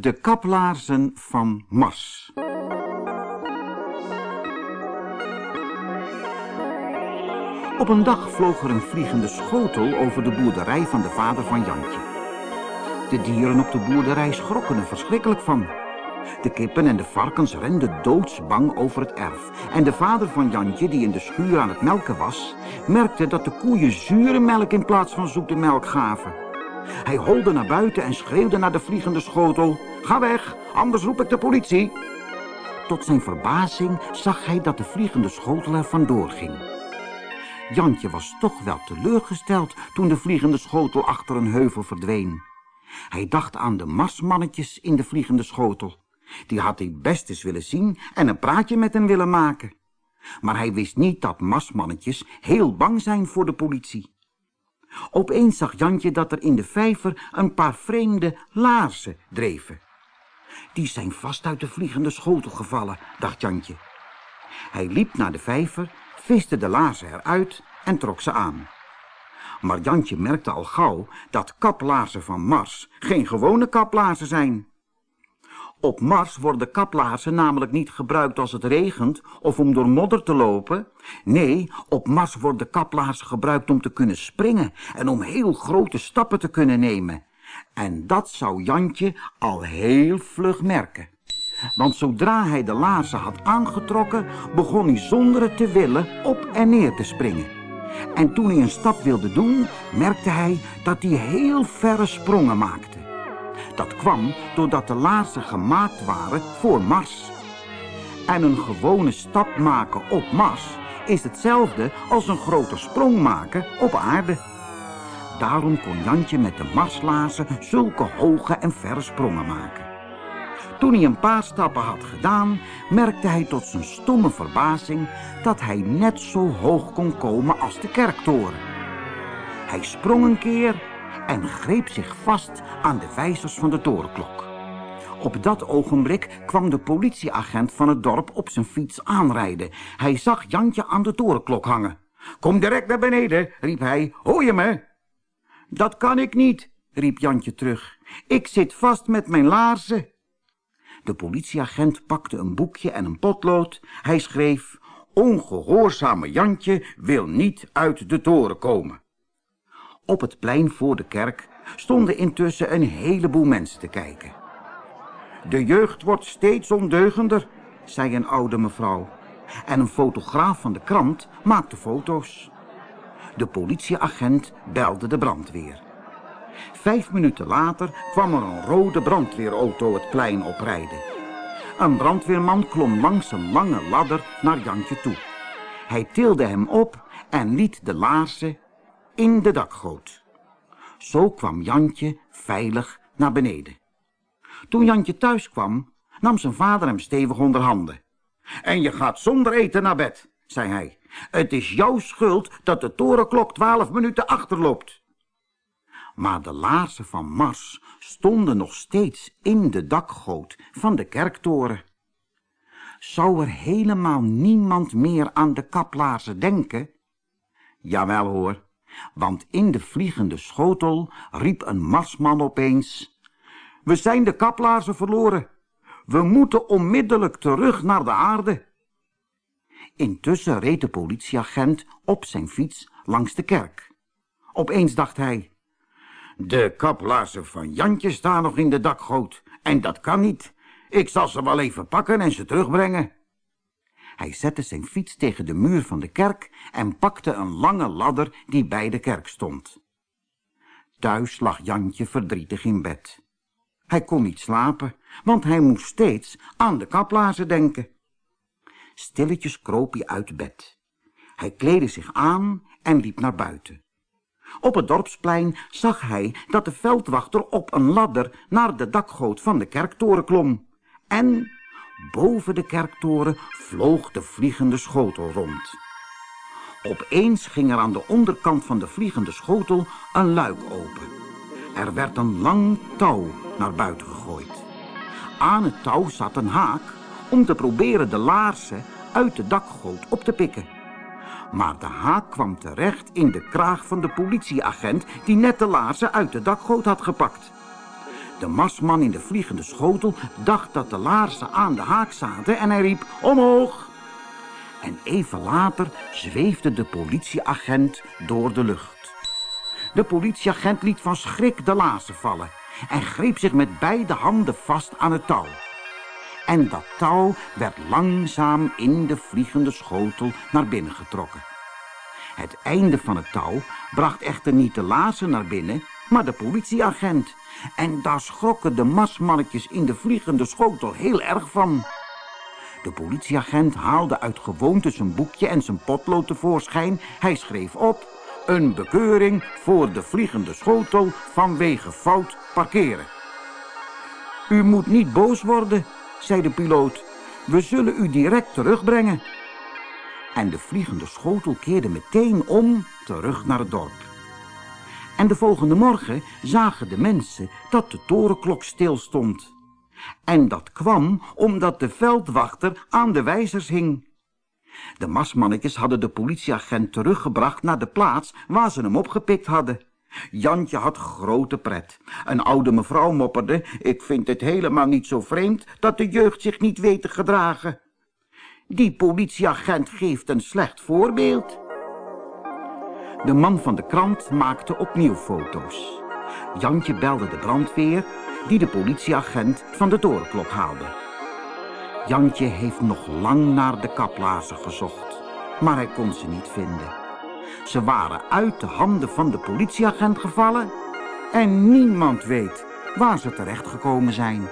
De kaplaarzen van Mars. Op een dag vloog er een vliegende schotel over de boerderij van de vader van Jantje. De dieren op de boerderij schrokken er verschrikkelijk van. De kippen en de varkens renden doodsbang over het erf. En de vader van Jantje, die in de schuur aan het melken was, merkte dat de koeien zure melk in plaats van zoete melk gaven. Hij holde naar buiten en schreeuwde naar de vliegende schotel. Ga weg, anders roep ik de politie. Tot zijn verbazing zag hij dat de vliegende schotel er vandoor ging. Jantje was toch wel teleurgesteld toen de vliegende schotel achter een heuvel verdween. Hij dacht aan de marsmannetjes in de vliegende schotel. Die had hij best eens willen zien en een praatje met hen willen maken. Maar hij wist niet dat marsmannetjes heel bang zijn voor de politie. Opeens zag Jantje dat er in de vijver een paar vreemde laarzen dreven. Die zijn vast uit de vliegende schotel gevallen, dacht Jantje. Hij liep naar de vijver, viste de laarzen eruit en trok ze aan. Maar Jantje merkte al gauw dat kaplaarzen van Mars geen gewone kaplaarzen zijn. Op Mars worden kaplaarzen namelijk niet gebruikt als het regent of om door modder te lopen. Nee, op Mars worden kaplaarzen gebruikt om te kunnen springen en om heel grote stappen te kunnen nemen. En dat zou Jantje al heel vlug merken. Want zodra hij de laarzen had aangetrokken, begon hij zonder het te willen op en neer te springen. En toen hij een stap wilde doen, merkte hij dat hij heel verre sprongen maakte. Dat kwam doordat de laarzen gemaakt waren voor Mars. En een gewone stap maken op Mars is hetzelfde als een grote sprong maken op aarde. Daarom kon Jantje met de Marslaarzen zulke hoge en verre sprongen maken. Toen hij een paar stappen had gedaan, merkte hij tot zijn stomme verbazing dat hij net zo hoog kon komen als de kerktoren. Hij sprong een keer en greep zich vast aan de wijzers van de torenklok. Op dat ogenblik kwam de politieagent van het dorp op zijn fiets aanrijden. Hij zag Jantje aan de torenklok hangen. Kom direct naar beneden, riep hij. Hoor je me? Dat kan ik niet, riep Jantje terug. Ik zit vast met mijn laarzen. De politieagent pakte een boekje en een potlood. Hij schreef, ongehoorzame Jantje wil niet uit de toren komen. Op het plein voor de kerk stonden intussen een heleboel mensen te kijken. De jeugd wordt steeds ondeugender, zei een oude mevrouw. En een fotograaf van de krant maakte foto's. De politieagent belde de brandweer. Vijf minuten later kwam er een rode brandweerauto het plein oprijden. Een brandweerman klom langs een lange ladder naar Jantje toe. Hij tilde hem op en liet de laarzen in de dakgoot. Zo kwam Jantje veilig naar beneden. Toen Jantje thuis kwam, nam zijn vader hem stevig onder handen. En je gaat zonder eten naar bed, zei hij. Het is jouw schuld dat de torenklok twaalf minuten achterloopt. Maar de laarzen van Mars stonden nog steeds in de dakgoot van de kerktoren. Zou er helemaal niemand meer aan de kaplaarzen denken? Jawel hoor, want in de vliegende schotel riep een marsman opeens... We zijn de kaplaarzen verloren. We moeten onmiddellijk terug naar de aarde. Intussen reed de politieagent op zijn fiets langs de kerk. Opeens dacht hij... De kaplaarzen van Jantje staan nog in de dakgoot. En dat kan niet. Ik zal ze wel even pakken en ze terugbrengen. Hij zette zijn fiets tegen de muur van de kerk en pakte een lange ladder die bij de kerk stond. Thuis lag Jantje verdrietig in bed. Hij kon niet slapen, want hij moest steeds aan de kaplazen denken. Stilletjes kroop hij uit bed. Hij kleedde zich aan en liep naar buiten. Op het dorpsplein zag hij dat de veldwachter op een ladder naar de dakgoot van de kerktoren klom. En boven de kerktoren vloog de vliegende schotel rond. Opeens ging er aan de onderkant van de vliegende schotel een luik open. Er werd een lang touw naar buiten gegooid. Aan het touw zat een haak om te proberen de laarzen uit de dakgoot op te pikken. Maar de haak kwam terecht in de kraag van de politieagent die net de laarzen uit de dakgoot had gepakt. De masman in de vliegende schotel dacht dat de laarzen aan de haak zaten en hij riep omhoog. En even later zweefde de politieagent door de lucht. De politieagent liet van schrik de laarzen vallen en greep zich met beide handen vast aan het touw. En dat touw werd langzaam in de vliegende schotel naar binnen getrokken. Het einde van het touw bracht echter niet de laarzen naar binnen, maar de politieagent. En daar schrokken de masmannetjes in de vliegende schotel heel erg van. De politieagent haalde uit gewoonte zijn boekje en zijn potlood tevoorschijn. Hij schreef op, een bekeuring voor de vliegende schotel vanwege fout parkeren. U moet niet boos worden, zei de piloot. We zullen u direct terugbrengen. En de vliegende schotel keerde meteen om terug naar het dorp. En de volgende morgen zagen de mensen dat de torenklok stilstond. En dat kwam omdat de veldwachter aan de wijzers hing. De masmannetjes hadden de politieagent teruggebracht naar de plaats waar ze hem opgepikt hadden. Jantje had grote pret. Een oude mevrouw mopperde, ik vind het helemaal niet zo vreemd dat de jeugd zich niet weet te gedragen. Die politieagent geeft een slecht voorbeeld. De man van de krant maakte opnieuw foto's. Jantje belde de brandweer, die de politieagent van de torenklok haalde. Jantje heeft nog lang naar de kaplazen gezocht, maar hij kon ze niet vinden. Ze waren uit de handen van de politieagent gevallen en niemand weet waar ze terechtgekomen zijn.